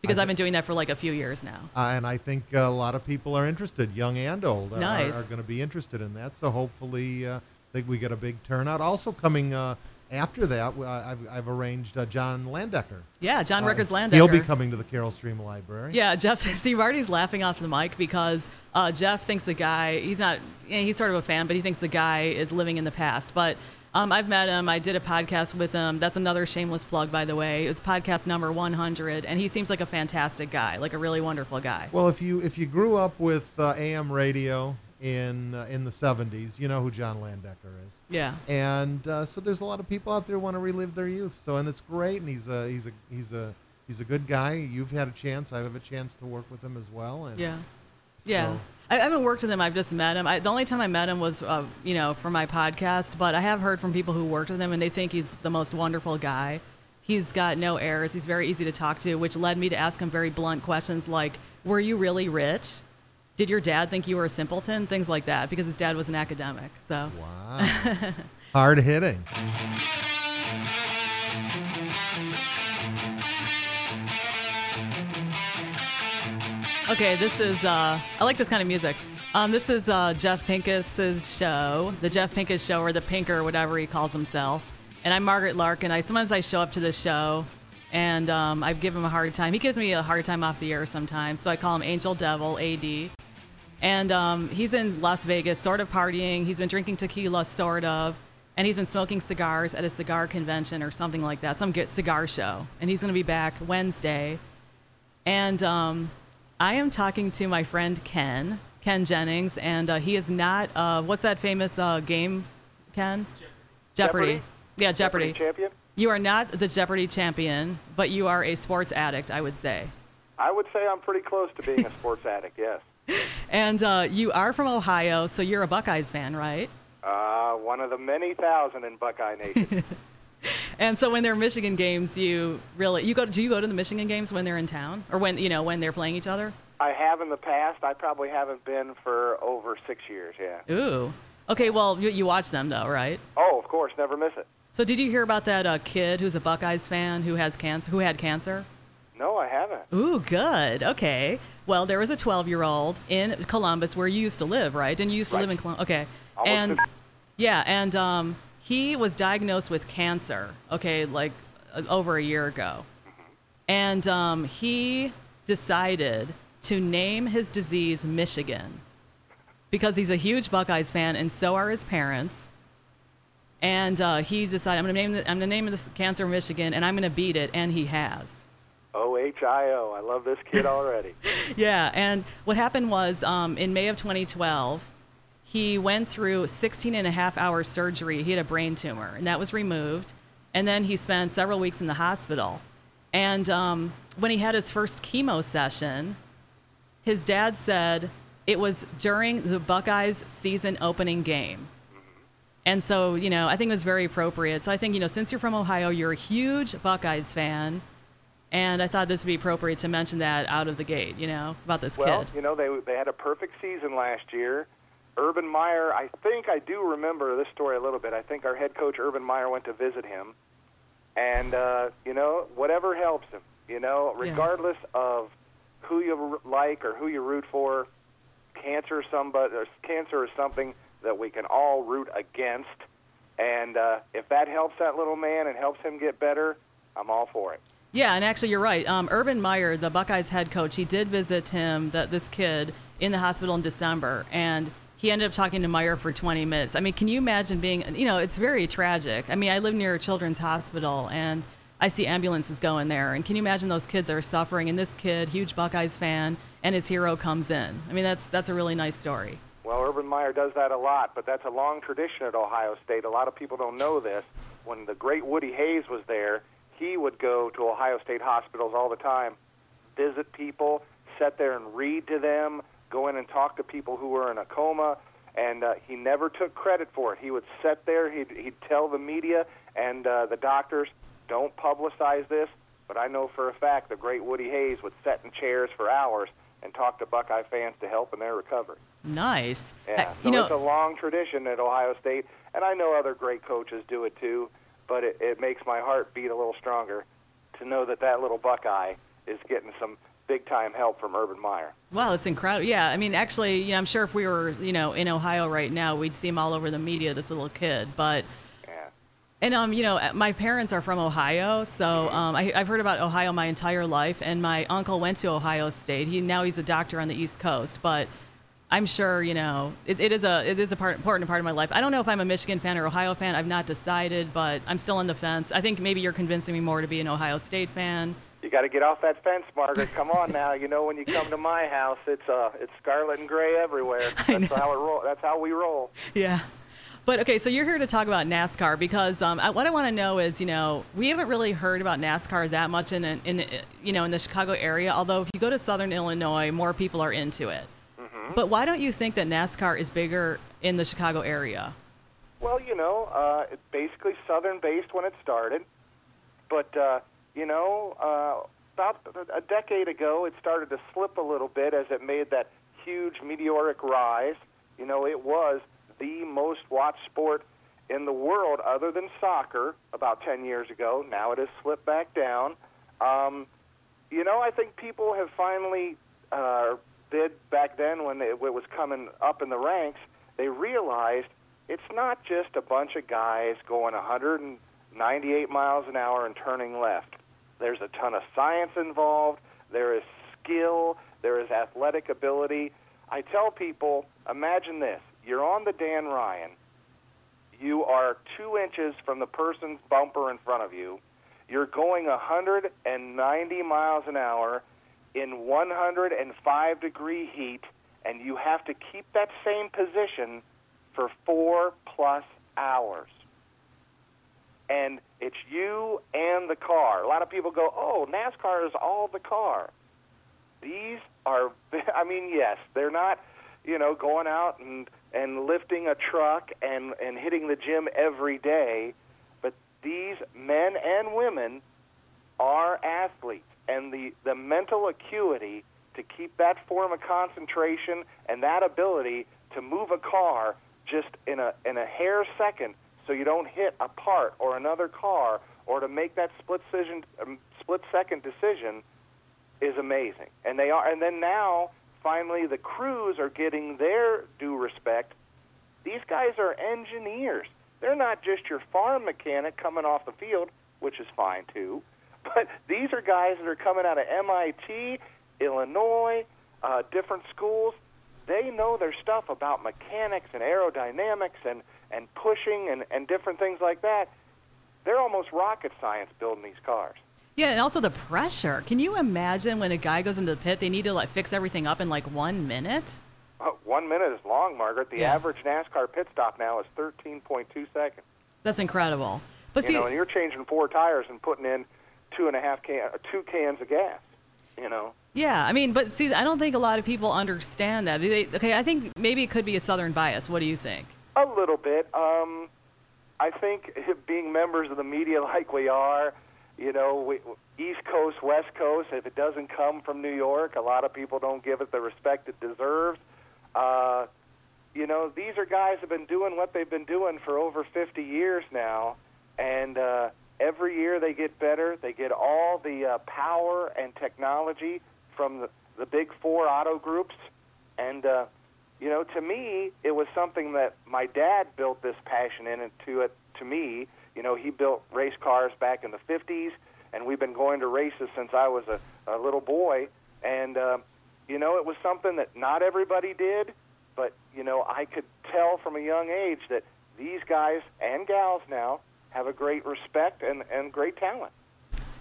[SPEAKER 1] because
[SPEAKER 2] I
[SPEAKER 1] I've been doing that for like a few years now.
[SPEAKER 2] Uh, and I think a lot of people are interested, young and old, are-
[SPEAKER 1] Nice.
[SPEAKER 2] are, are going to be interested in that. So hopefully, uh, think we get a big turnout. Also coming uh, after that, uh, I've, I've arranged uh, John Landecker.
[SPEAKER 1] Yeah, John
[SPEAKER 2] Uh,
[SPEAKER 1] Records Landecker.
[SPEAKER 2] He'll be coming to the Carol Stream Library.
[SPEAKER 1] Yeah, Jeff. <laughs> See, Marty's laughing off the mic because uh, Jeff thinks the guy. He's not. yeah, He's sort of a fan, but he thinks the guy is living in the past. But um, I've met him. I did a podcast with him. That's another shameless plug, by the way. It was podcast number 100, and he seems like a fantastic guy, like a really wonderful guy.
[SPEAKER 2] Well, if you if you grew up with uh, AM radio in uh, in the '70s, you know who John Landecker is.
[SPEAKER 1] Yeah.
[SPEAKER 2] And uh, so there's a lot of people out there who want to relive their youth. So and it's great, and he's a he's a he's a he's a good guy. You've had a chance. I have a chance to work with him as well. And
[SPEAKER 1] Yeah. Yeah.
[SPEAKER 2] so-
[SPEAKER 1] I, I haven't worked with him. I've just met him. I, the only time I met him was, uh, you know, for my podcast. But I have heard from people who worked with him, and they think he's the most wonderful guy. He's got no airs. He's very easy to talk to, which led me to ask him very blunt questions like, "Were you really rich? Did your dad think you were a simpleton?" Things like that, because his dad was an academic. So.
[SPEAKER 2] Wow. <laughs> Hard hitting.
[SPEAKER 1] Okay, this is uh, I like this kind of music. Um, this is uh, Jeff Pinkus's show, the Jeff Pinkus show, or the Pinker, whatever he calls himself. And I'm Margaret Larkin. I sometimes I show up to the show, and um, I give him a hard time. He gives me a hard time off the air sometimes, so I call him Angel Devil AD. And um, he's in Las Vegas, sort of partying. He's been drinking tequila, sort of, and he's been smoking cigars at a cigar convention or something like that, some good cigar show. And he's going to be back Wednesday. And um, I am talking to my friend Ken, Ken Jennings, and uh, he is not. Uh, what's that famous uh, game, Ken? Jeopardy.
[SPEAKER 4] Jeopardy?
[SPEAKER 1] Yeah, Jeopardy.
[SPEAKER 4] champion?
[SPEAKER 1] You are not the Jeopardy champion, but you are a sports addict, I would say.
[SPEAKER 4] I would say I'm pretty close to being a sports addict. Yes. <laughs>
[SPEAKER 1] And uh, you are from Ohio, so you're a Buckeyes fan, right?
[SPEAKER 4] Uh, one of the many thousand in Buckeye Nation. <laughs>
[SPEAKER 1] And so when they're Michigan games, you really you go. Do you go to the Michigan games when they're in town, or when you know when they're playing each other?
[SPEAKER 4] I have in the past. I probably haven't been for over six years. Yeah.
[SPEAKER 1] Ooh. Okay, well you, you watch them though, right?
[SPEAKER 4] Oh, of course, never miss it.
[SPEAKER 1] So did you hear about that uh, kid who's a Buckeyes fan who has cancer? Who had cancer?
[SPEAKER 4] No, I haven't.
[SPEAKER 1] Ooh, good. Okay. Well, there was a 12-year-old in Columbus where you used to live, right? Didn't you used to live in Columbus? Okay.
[SPEAKER 4] Almost
[SPEAKER 1] and
[SPEAKER 4] to-
[SPEAKER 1] yeah, and um, he was diagnosed with cancer. Okay, like uh, over a year ago, and um, he decided to name his disease Michigan because he's a huge Buckeyes fan, and so are his parents. And uh, he decided, I'm gonna name the, I'm gonna name this cancer Michigan, and I'm gonna beat it, and he has.
[SPEAKER 4] O H I O. I love this kid already. <laughs>
[SPEAKER 1] Yeah, and what happened was um, in May of 2012, he went through 16 and a half hour surgery. He had a brain tumor, and that was removed. And then he spent several weeks in the hospital. And um, when he had his first chemo session, his dad said it was during the Buckeyes season opening game. And so, you know, I think it was very appropriate. So I think, you know, since you're from Ohio, you're a huge Buckeyes fan. And I thought this would be appropriate to mention that out of the gate, you know, about this
[SPEAKER 4] well,
[SPEAKER 1] kid.
[SPEAKER 4] you know, they they had a perfect season last year. Urban Meyer, I think I do remember this story a little bit. I think our head coach Urban Meyer went to visit him, and uh, you know, whatever helps him. You know,
[SPEAKER 1] Yeah.
[SPEAKER 4] regardless of who you like or who you root for, cancer somebody or cancer is something that we can all root against. And uh, if that helps that little man and helps him get better, I'm all for it.
[SPEAKER 1] Yeah, and actually, you're right. Um, Urban Meyer, the Buckeyes head coach, he did visit him, that this kid, in the hospital in December, and he ended up talking to Meyer for 20 minutes. I mean, can you imagine being? You know, it's very tragic. I mean, I live near a children's hospital, and I see ambulances going there, and can you imagine those kids are suffering? And this kid, huge Buckeyes fan, and his hero comes in. I mean, that's that's a really nice story.
[SPEAKER 4] Well, Urban Meyer does that a lot, but that's a long tradition at Ohio State. A lot of people don't know this. When the great Woody Hayes was there, he would go to Ohio State hospitals all the time, visit people, sit there and read to them, go in and talk to people who were in a coma, and uh, he never took credit for it. He would sit there, he'd, he'd tell the media and uh, the doctors, don't publicize this, but I know for a fact the great Woody Hayes would sit in chairs for hours and talk to Buckeye fans to help in their recovery.
[SPEAKER 1] Nice.
[SPEAKER 4] Yeah,
[SPEAKER 1] Uh,
[SPEAKER 4] so
[SPEAKER 1] you know,
[SPEAKER 4] it's a long tradition at Ohio State, and I know other great coaches do it too. But it, it makes my heart beat a little stronger to know that that little Buckeye is getting some big time help from Urban Meyer.
[SPEAKER 1] Wow, it's incredible. Yeah, I mean, actually, you know, I'm sure if we were, you know, in Ohio right now, we'd see him all over the media. This little kid, but. And um, you know, my parents are from Ohio, so um, I, I've heard about Ohio my entire life. And my uncle went to Ohio State. He now he's a doctor on the East Coast, but I'm sure you know it, it is a it is a part, important part of my life. I don't know if I'm a Michigan fan or Ohio fan. I've not decided, but I'm still on the fence. I think maybe you're convincing me more to be an Ohio State fan.
[SPEAKER 4] You got to get off that fence, Margaret. Come on now. You know when you come to my house, it's uh, it's scarlet and gray everywhere. <laughs> That's how it roll. That's how we roll.
[SPEAKER 1] Yeah. But okay, so you're here to talk about NASCAR because um, I, what I want to know is, you know, we haven't really heard about NASCAR that much in, in, you know, in the Chicago area. Although if you go to Southern Illinois, more people are into it. But why don't you think that NASCAR is bigger in the Chicago area?
[SPEAKER 4] Well, you know, uh, it's basically southern based when it started, but uh, you know, uh, about a decade ago, it started to slip a little bit as it made that huge meteoric rise. You know, it was the most watched sport in the world, other than soccer, about 10 years ago. Now it has slipped back down. Um, you know, I think people have finally uh, did back then when it, was coming up in the ranks. They realized it's not just a bunch of guys going 198 miles an hour and turning left. There's a ton of science involved. There is skill. There is athletic ability. I tell people, imagine this: you're on the Dan Ryan. You are two inches from the person's bumper in front of you. You're going 190 miles an hour in 105 degree heat, and you have to keep that same position for four plus hours. And it's you and the car. A lot of people go, oh, NASCAR is all the car. These are, <laughs> I mean, yes, they're not, you know, going out and, and lifting a truck and, and hitting the gym every day, but these men and women are athletes. And the, the mental acuity to keep that form of concentration and that ability to move a car just in a, in a hair second so you don't hit a part or another car or to make that split, decision, um, split second decision is amazing. And they are and then now finally the crews are getting their due respect. These guys are engineers. They're not just your farm mechanic coming off the field, which is fine too. <laughs> But these are guys that are coming out of MIT, Illinois, uh, different schools. They know their stuff about mechanics and aerodynamics and, and pushing and, and different things like that. They're almost rocket science building these cars.
[SPEAKER 1] Yeah, and also the pressure. Can you imagine when a guy goes into the pit, they need to like fix everything up in like one minute?
[SPEAKER 4] Uh, one minute is long, Margaret. The
[SPEAKER 1] Yeah.
[SPEAKER 4] average NASCAR pit stop now is 13.2 seconds.
[SPEAKER 1] That's incredible. But
[SPEAKER 4] you
[SPEAKER 1] see,
[SPEAKER 4] know, and you're changing four tires and putting in two and a half can, uh, two cans of gas. You know,
[SPEAKER 1] Yeah, I mean, but see, I don't think a lot of people understand that. They, okay, I think maybe it could be a Southern bias. What do you think?
[SPEAKER 4] a little bit. Um, I think <laughs> being members of the media like we are, you know, we, East Coast, West Coast. If it doesn't come from New York, a lot of people don't give it the respect it deserves. Uh, you know, these are guys have been doing what they've been doing for over 50 years now, and uh, every year they get better. They get all the uh, power and technology from the, the big four auto groups, and uh, you know, to me, it was something that my dad built this passion into it. To me, you know, he built race cars back in the 50s, and we've been going to races since I was a, a little boy. And, uh, you know, it was something that not everybody did, but, you know, I could tell from a young age that these guys and gals now have a great respect and, and great talent.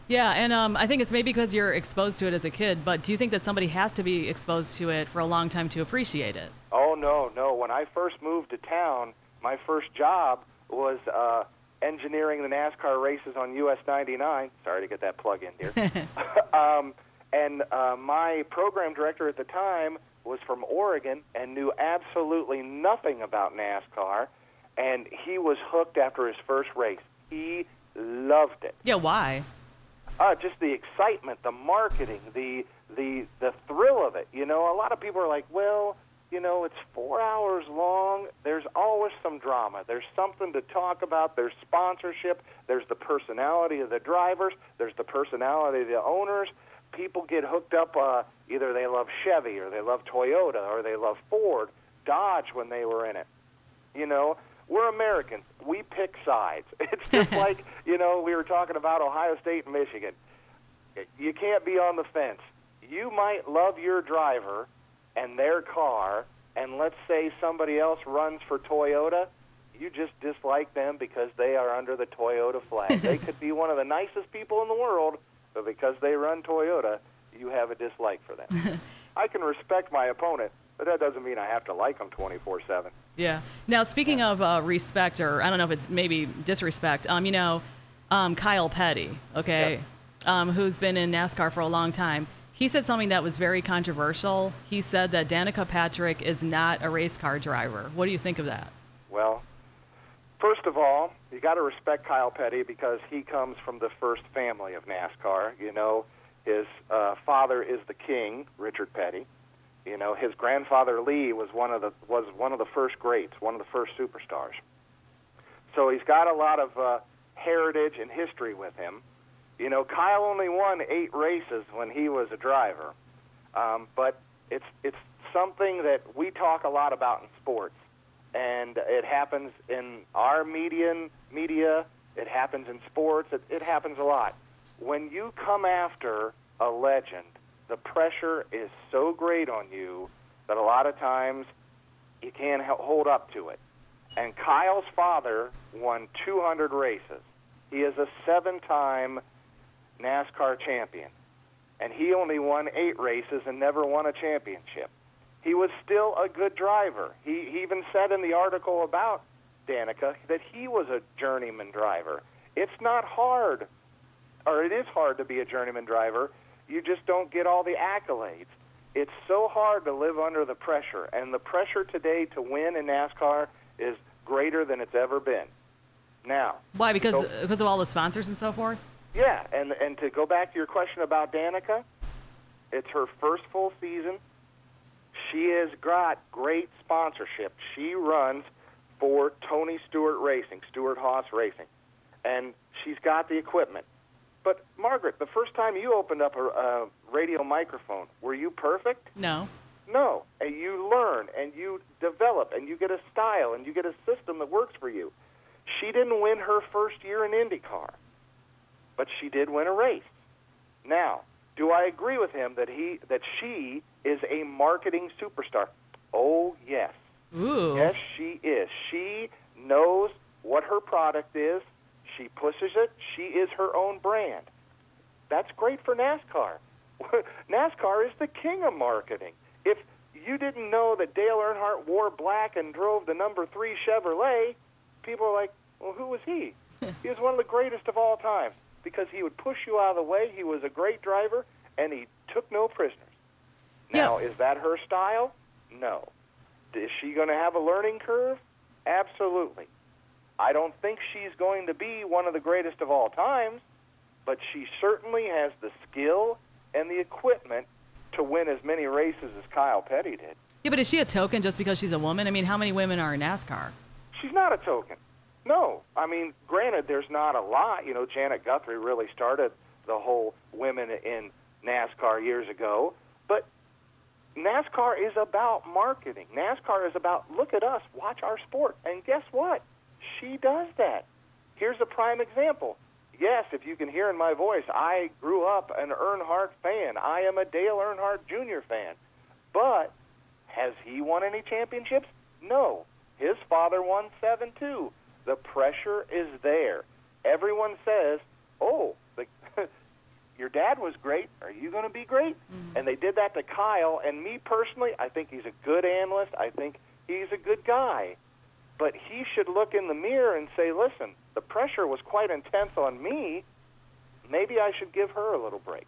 [SPEAKER 1] Yeah, and um, I think it's maybe because you're exposed to it as a kid, but do you think that somebody has to be exposed to it for a long time to appreciate it?
[SPEAKER 4] Oh no, no. When I first moved to town, my first job was uh, engineering the NASCAR races on US 99. Sorry to get that plug in here. <laughs> um, and uh, my program director at the time was from Oregon and knew absolutely nothing about NASCAR, and he was hooked after his first race. He loved it.
[SPEAKER 1] Yeah, why?
[SPEAKER 4] Uh, just the excitement, the marketing, the the the thrill of it. You know, a lot of people are like, well, you know, it's four hours long. There's always some drama. There's something to talk about. There's sponsorship. There's the personality of the drivers. There's the personality of the owners. People get hooked up. Uh, either they love Chevy or they love Toyota or they love Ford, Dodge when they were in it. You know, we're Americans. We pick sides. <laughs> It's just <laughs> like, you know, we were talking about Ohio State and Michigan. You can't be on the fence. You might love your driver and their car, and let's say somebody else runs for Toyota, you just dislike them because they are under the Toyota flag. <laughs> they could be one of the nicest people in the world, but because they run Toyota, you have a dislike for them. <laughs> I can respect my opponent, but that doesn't mean I have to like them 24 7.
[SPEAKER 1] Yeah. Now, speaking of uh, respect, or I don't know if it's maybe disrespect, um, you know, um, Kyle Petty, okay, um, who's been in NASCAR for a long time, he said something that was very controversial. He said that Danica Patrick is not a race car driver. What do you think of that?
[SPEAKER 4] Well, first of all, you got to respect Kyle Petty because he comes from the first family of NASCAR. You know, his uh, father is the king, Richard Petty. You know, his grandfather Lee was one of the was one of the first greats, one of the first superstars. So he's got a lot of uh, heritage and history with him. You know, Kyle only won eight races when he was a driver, um, but it's it's something that we talk a lot about in sports, and it happens in our median media. It happens in sports. It, it happens a lot. When you come after a legend, the pressure is so great on you that a lot of times you can't hold up to it. And Kyle's father won 200 races. He is a seven-time NASCAR champion, and he only won eight races and never won a championship. He was still a good driver. He, he even said in the article about Danica that he was a journeyman driver. It's not hard, or it is hard to be a journeyman driver. You just don't get all the accolades. It's so hard to live under the pressure, and the pressure today to win in NASCAR is greater than it's ever been. Now,
[SPEAKER 1] Why? Because
[SPEAKER 4] So- uh,
[SPEAKER 1] because of all the sponsors and so forth.
[SPEAKER 4] Yeah, and and to go back to your question about Danica, it's her first full season. She has got great sponsorship. She runs for Tony Stewart Racing, Stewart Haas Racing, and she's got the equipment. But Margaret, the first time you opened up a, a radio microphone, were you perfect?
[SPEAKER 1] No.
[SPEAKER 4] No, and you learn and you develop and you get a style and you get a system that works for you. She didn't win her first year in IndyCar, but she did win a race. Now, do I agree with him that he that she is a marketing superstar? Oh, yes.
[SPEAKER 1] Ooh.
[SPEAKER 4] Yes, she is. She knows what her product is. She pushes it. She is her own brand. That's great for NASCAR. <laughs> NASCAR is the king of marketing. If you didn't know that Dale Earnhardt wore black and drove the number three Chevrolet, people are like, well, who was he? <laughs> he was one of the greatest of all time because he would push you out of the way. He was a great driver, and he took no prisoners. Now, is that her style? No. Is she going to have a learning curve? Absolutely. I don't think she's going to be one of the greatest of all times, but she certainly has the skill and the equipment to win as many races as Kyle Petty did.
[SPEAKER 1] Yeah, but is she a token just because she's a woman? I mean, how many women are in NASCAR?
[SPEAKER 4] She's not a token. No. I mean, granted, there's not a lot. You know, Janet Guthrie really started the whole women in NASCAR years ago. But NASCAR is about marketing. NASCAR is about, look at us, watch our sport. And guess what? She does that. Here's a prime example. Yes, if you can hear in my voice, I grew up an Earnhardt fan. I am a Dale Earnhardt Jr. fan. But has he won any championships? No. His father won seven too. The pressure is there. Everyone says, "Oh, the, <laughs> your dad was great. Are you going to be great? And they did that to Kyle. And me personally, I think he's a good analyst. I think he's a good guy. But he should look in the mirror and say, listen, the pressure was quite intense on me. Maybe I should give her a little break.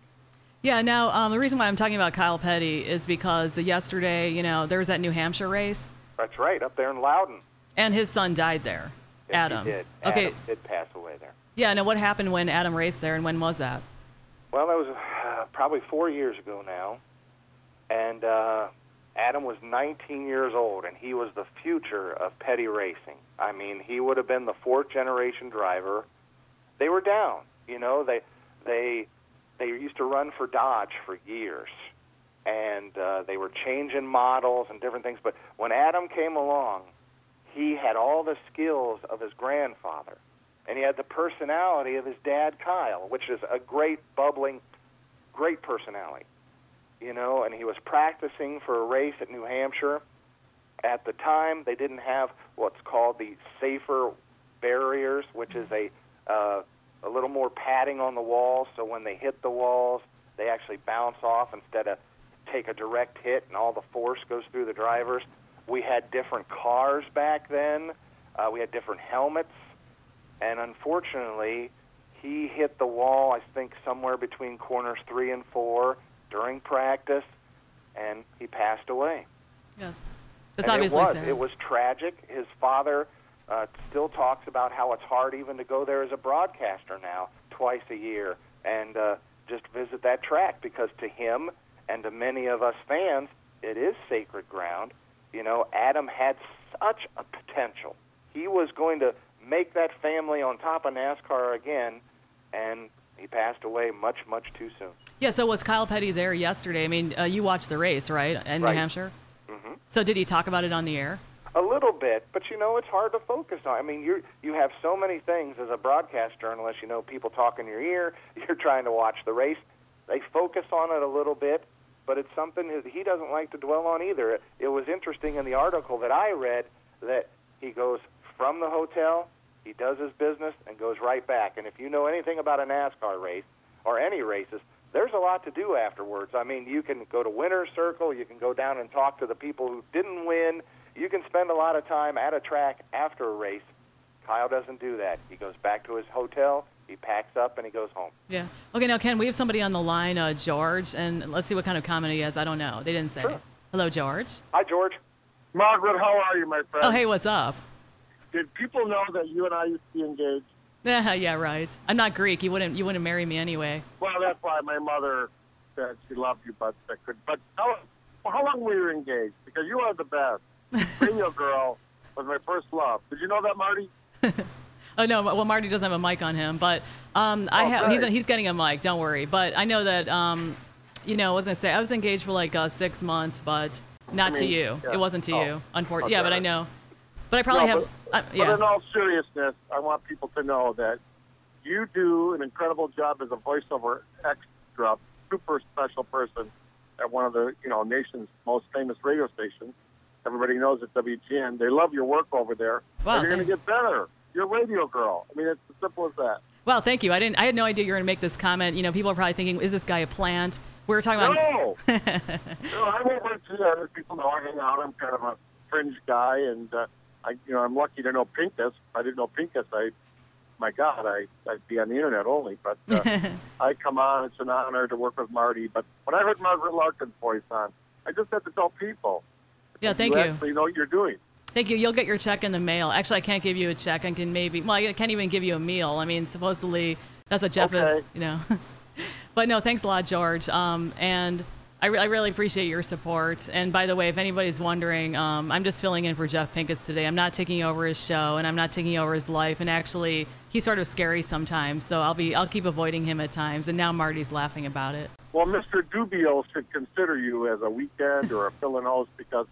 [SPEAKER 1] Yeah, now um, the reason why I'm talking about Kyle Petty is because yesterday, you know, there was that New Hampshire race,
[SPEAKER 4] That's right, up there in Loudon.
[SPEAKER 1] and his son died there. Adam.
[SPEAKER 4] He did.
[SPEAKER 1] Okay.
[SPEAKER 4] Adam did pass away there.
[SPEAKER 1] Yeah. Now, what happened when Adam raced there, and when was that?
[SPEAKER 4] Well, that was uh, probably four years ago now. And uh, Adam was 19 years old, and he was the future of petty racing. I mean, he would have been the fourth generation driver. They were down. You know, they they they used to run for Dodge for years, and uh, they were changing models and different things. But when Adam came along, he had all the skills of his grandfather, and he had the personality of his dad, Kyle, which is a great bubbling, great personality. You know, and he was practicing for a race at New Hampshire. At the time, they didn't have what's called the safer barriers, which is a uh, a little more padding on the walls, so when they hit the walls, they actually bounce off instead of take a direct hit, and all the force goes through the drivers. We had different cars back then. Uh, we had different helmets, and unfortunately, he hit the wall. I think somewhere between corners three and four during practice, and he passed away.
[SPEAKER 1] Yes. It's
[SPEAKER 4] And
[SPEAKER 1] obviously
[SPEAKER 4] it was.
[SPEAKER 1] sad.
[SPEAKER 4] It was tragic. His father uh, still talks about how it's hard even to go there as a broadcaster now, twice a year, and uh, just visit that track because to him and to many of us fans, it is sacred ground. You know, Adam had such a potential. He was going to make that family on top of NASCAR again, and he passed away much, much too soon.
[SPEAKER 1] Yeah. So was Kyle Petty there yesterday? I mean, uh, you watched the race, right, in
[SPEAKER 4] Right.
[SPEAKER 1] New Hampshire?
[SPEAKER 4] hmm
[SPEAKER 1] So did he talk about it on the air?
[SPEAKER 4] A little bit, but you know it's hard to focus on. I mean, you you have so many things as a broadcast journalist. You know, people talk in your ear. <laughs> You're trying to watch the race. They focus on it a little bit, but it's something that he doesn't like to dwell on either. It, it was interesting in the article that I read that he goes from the hotel, he does his business, and goes right back. And if you know anything about a NASCAR race or any races, there's a lot to do afterwards. I mean, you can go to winner's circle, you can go down and talk to the people who didn't win. You can spend a lot of time at a track after a race. Kyle doesn't do that. He goes back to his hotel, he packs up, and he goes home.
[SPEAKER 1] Yeah. Okay. Now, Ken, we have somebody on the line, uh, George, and let's see what kind of comment he has. I don't know. They didn't say.
[SPEAKER 4] Sure.
[SPEAKER 1] Hello, George.
[SPEAKER 4] Hi, George.
[SPEAKER 5] Margaret, how are you, my friend?
[SPEAKER 1] Oh, hey, what's up?
[SPEAKER 5] Did people know that you and I used to be engaged?
[SPEAKER 1] Yeah, <laughs> yeah, right. I'm not Greek. You wouldn't, you wouldn't marry me anyway.
[SPEAKER 5] Well, that's why my mother said she loved you, but that could. But how, how long were you engaged? Because you are the best. <laughs> Radio girl was my first love. Did you know that, Marty? <laughs>
[SPEAKER 1] Oh no, well Marty doesn't have a mic on him, but um, I
[SPEAKER 5] Oh,
[SPEAKER 1] have. He's he's getting a mic. Don't worry. But I know that um, you know, I was gonna say I was engaged for like uh, six months, but not
[SPEAKER 5] I
[SPEAKER 1] to you.
[SPEAKER 5] yeah.
[SPEAKER 1] It wasn't to
[SPEAKER 5] Oh,
[SPEAKER 1] you, unfortunately. Yeah, but I know. But I probably
[SPEAKER 5] No,
[SPEAKER 1] have.
[SPEAKER 5] but,
[SPEAKER 1] uh,
[SPEAKER 5] but in all seriousness, I want people to know that you do an incredible job as a voiceover extra, super special person at one of the you know nation's most famous radio stations. Everybody knows at WGN. They love your work over there.
[SPEAKER 1] Wow,
[SPEAKER 5] and you're going to get better. You're a radio girl. I mean, it's as simple as that.
[SPEAKER 1] Well, thank you. I didn't. I had no idea you were gonna make this comment. You know, people are probably thinking, is this guy a plant? We were talking about.
[SPEAKER 5] No, <laughs> no, I won't let you people know I hang out. I'm kind of a fringe guy, and uh, I, you know, I'm lucky to know Pinkus. If I didn't know Pinkus, I, my God, I, I'd be on the internet only. But uh, <laughs> I come on. It's an honor to work with Marty. But when I heard Margaret Larkin's voice on, I just had to tell people.
[SPEAKER 1] Yeah, thank
[SPEAKER 5] you.
[SPEAKER 1] you.
[SPEAKER 5] actually know what you're doing.
[SPEAKER 1] Thank you. You'll get your check in the mail. Actually, I can't give you a check. I can maybe. Well, I can't even give you a meal. I mean, supposedly that's what Jeff is. You know. <laughs> but no, thanks a lot, George. Um, and I, re- I really appreciate your support. And by the way, if anybody's wondering, um, I'm just filling in for Jeff Pinkus today. I'm not taking over his show, and I'm not taking over his life. And actually, he's sort of scary sometimes. So I'll be. I'll keep avoiding him at times. And now Marty's laughing about it.
[SPEAKER 5] Well, Mr. Dubio should consider you as a weekend or a fill-in host because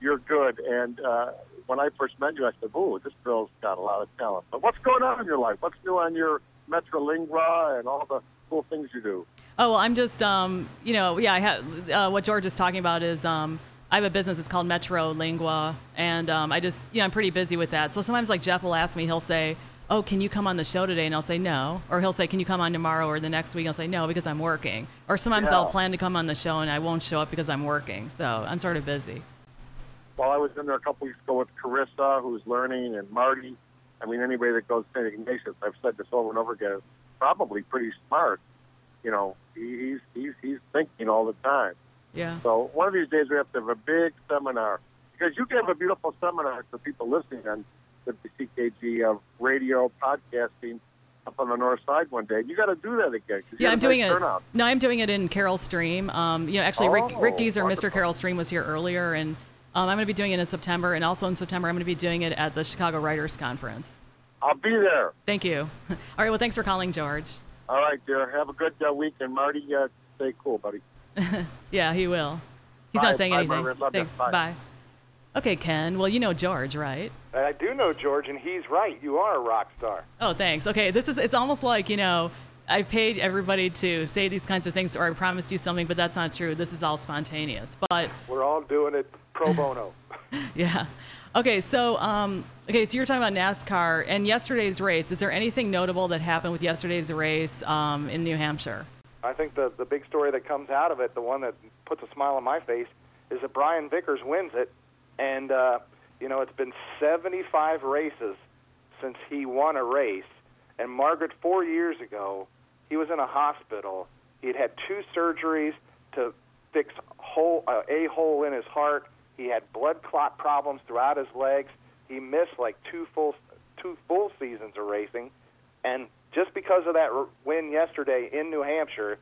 [SPEAKER 5] you're good. And uh, when I first met you, I said, "Oh, this girl's got a lot of talent." But what's going on in your life? What's new on your Metrolingua and all the cool things you do?
[SPEAKER 1] Oh well, I'm just um, you know, yeah. I have uh, what George is talking about is um, I have a business. It's called Metro Lingua, and um, I just you know I'm pretty busy with that. So sometimes like Jeff will ask me, he'll say, "Oh, can you come on the show today?" And I'll say no, or he'll say, "Can you come on tomorrow or the next week?" I'll say no because I'm working. Or sometimes
[SPEAKER 5] Yeah.
[SPEAKER 1] I'll plan to come on the show and I won't show up because I'm working. So I'm sort of busy.
[SPEAKER 5] Well, I was in there a couple weeks ago with Carissa, who's learning, and Marty. I mean, anybody that goes to St. Ignatius, I've said this over and over again, is probably pretty smart. You know, he's he's he's thinking all the time.
[SPEAKER 1] Yeah.
[SPEAKER 5] So one of these days we have to have a big seminar because you gave a beautiful seminar to people listening on the CKG of radio podcasting up on the north side one day. You got to do that again.
[SPEAKER 1] Yeah, I'm doing it.
[SPEAKER 5] Turnout.
[SPEAKER 1] No, I'm doing it in Carol Stream. Um, you know, actually, Rick,
[SPEAKER 5] Oh,
[SPEAKER 1] Rick Gieser, Mr. Carol Stream was here earlier, and um, I'm going to be doing it in September. And also in September, I'm going to be doing it at the Chicago Writers Conference.
[SPEAKER 5] I'll be there.
[SPEAKER 1] Thank you. <laughs> All right. Well, thanks for calling, George.
[SPEAKER 5] All right, dear. Have a good uh, week, and Marty, uh, stay cool, buddy. <laughs>
[SPEAKER 1] Yeah, he will. He's
[SPEAKER 5] Bye.
[SPEAKER 1] not saying
[SPEAKER 5] Bye,
[SPEAKER 1] anything. Thanks.
[SPEAKER 5] Bye.
[SPEAKER 1] Bye. Okay, Ken. Well, you know George, right?
[SPEAKER 4] I do know George, and he's right. You are a rock star.
[SPEAKER 1] Oh, thanks. Okay, this is it's almost like, you know, I paid everybody to say these kinds of things or I promised you something, but that's not true. This is all spontaneous. But
[SPEAKER 4] We're all doing it pro <laughs> bono.
[SPEAKER 1] yeah. Okay, so um okay, so you're talking about NASCAR and yesterday's race. Is there anything notable that happened with yesterday's race um, in New Hampshire?
[SPEAKER 4] I think the the big story that comes out of it, the one that puts a smile on my face, is that Brian Vickers wins it, and uh, you know it's been 75 races since he won a race. And Margaret, four years ago, he was in a hospital. He'd had two surgeries to fix hole, uh, a hole in his heart. He had blood clot problems throughout his legs. He missed like two full two full seasons of racing, and just because of that r- win yesterday in New Hampshire,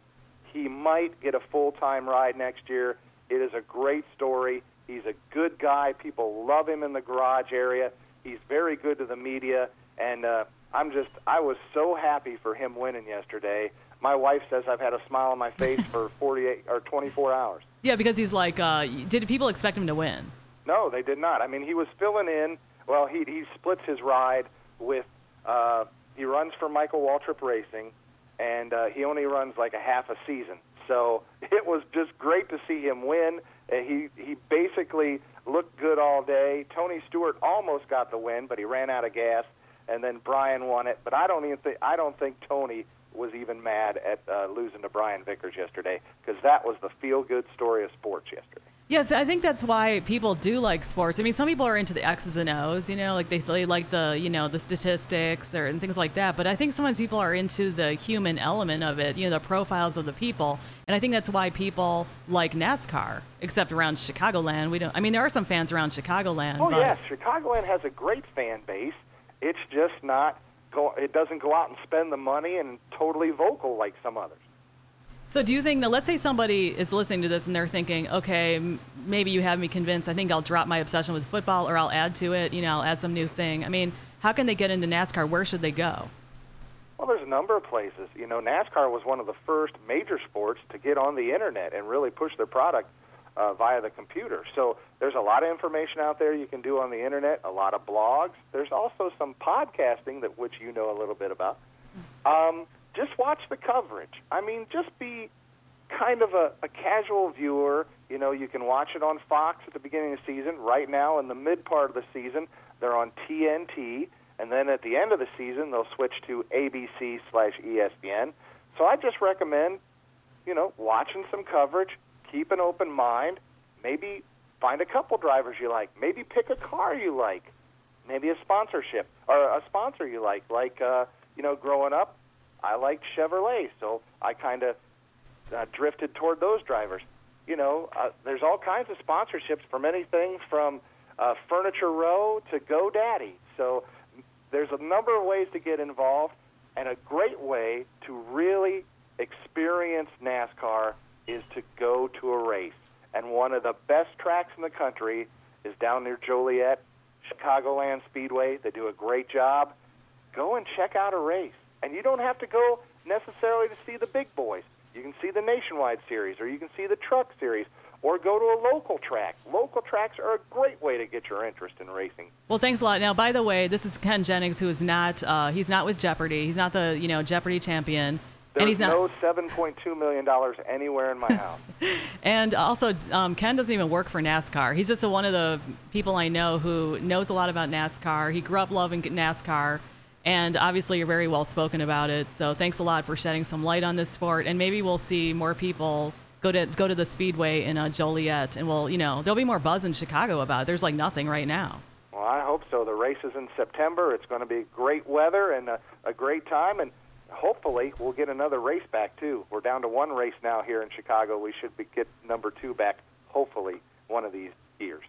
[SPEAKER 4] he might get a full-time ride next year. It is a great story. He's a good guy. People love him in the garage area. He's very good to the media, and uh, I'm just I was so happy for him winning yesterday. My wife says I've had a smile on my face <laughs> for 48 or 24 hours.
[SPEAKER 1] Yeah, because he's like uh, did people expect him to win?
[SPEAKER 4] No, they did not. I mean, he was filling in. Well, he he splits his ride with. Uh, he runs for Michael Waltrip Racing, and uh, he only runs like a half a season. So <laughs> it was just great to see him win. Uh, he he basically looked good all day. Tony Stewart almost got the win, but he ran out of gas, and then Brian won it. But I don't even think I don't think Tony was even mad at uh, losing to Brian Vickers yesterday because that was the feel-good story of sports yesterday.
[SPEAKER 1] Yes, I think that's why people do like sports. I mean, some people are into the X's and O's, you know, like they, they like the, you know, the statistics or, and things like that. But I think sometimes people are into the human element of it, you know, the profiles of the people. And I think that's why people like NASCAR, except around Chicagoland. We don't, I mean, there are some fans around Chicagoland.
[SPEAKER 4] Oh
[SPEAKER 1] but,
[SPEAKER 4] yes, Chicagoland has a great fan base. It's just not go. It doesn't go out and spend the money and totally vocal like some others.
[SPEAKER 1] So do you think, now let's say somebody is listening to this and they're thinking, okay, m- maybe you have me convinced. I think I'll drop my obsession with football or I'll add to it, you know, I'll add some new thing. I mean, how can they get into NASCAR? Where should they go?
[SPEAKER 4] Well, there's a number of places. You know, NASCAR was one of the first major sports to get on the internet and really push their product uh, via the computer. So there's a lot of information out there you can do on the internet, a lot of blogs. There's also some podcasting that which you know a little bit about. Um, just watch the coverage. I mean, just be kind of a, a casual viewer. You know, you can watch it on Fox at the beginning of the season. Right now, in the mid part of the season, they're on TNT, and then at the end of the season, they'll switch to ABC slash ESPN. So I just recommend, you know, watching some coverage, keep an open mind, maybe find a couple drivers you like, maybe pick a car you like, maybe a sponsorship or a sponsor you like. Like, uh, you know, growing up, I liked Chevrolet, so I kind of uh, drifted toward those drivers. You know, uh, there's all kinds of sponsorships from anything from uh, Furniture Row to GoDaddy. So there's a number of ways to get involved, and a great way to really experience NASCAR is to go to a race. And one of the best tracks in the country is down near Joliet, Chicagoland Speedway. They do a great job. Go and check out a race. And you don't have to go necessarily to see the big boys. You can see the Nationwide Series, or you can see the Truck Series, or go to a local track. Local tracks are a great way to get your interest in racing.
[SPEAKER 1] Well, thanks a lot. Now, by the way, this is Ken Jennings, who is not, uh, he's not with Jeopardy. He's not the, you know, Jeopardy champion.
[SPEAKER 4] There's
[SPEAKER 1] and he's
[SPEAKER 4] no $7.2 million anywhere in my <laughs> house.
[SPEAKER 1] And also, um, Ken doesn't even work for NASCAR. He's just a, one of the people I know who knows a lot about NASCAR. He grew up loving NASCAR, And obviously, you're very well spoken about it. So thanks a lot for shedding some light on this sport. And maybe we'll see more people go to go to the speedway in uh, Joliet, and we'll you know there'll be more buzz in Chicago about it. There's like nothing right now.
[SPEAKER 4] Well, I hope so. The race is in September. It's going to be great weather and a, a great time, and hopefully we'll get another race back too. We're down to one race now here in Chicago. We should be, get number two back hopefully one of these years.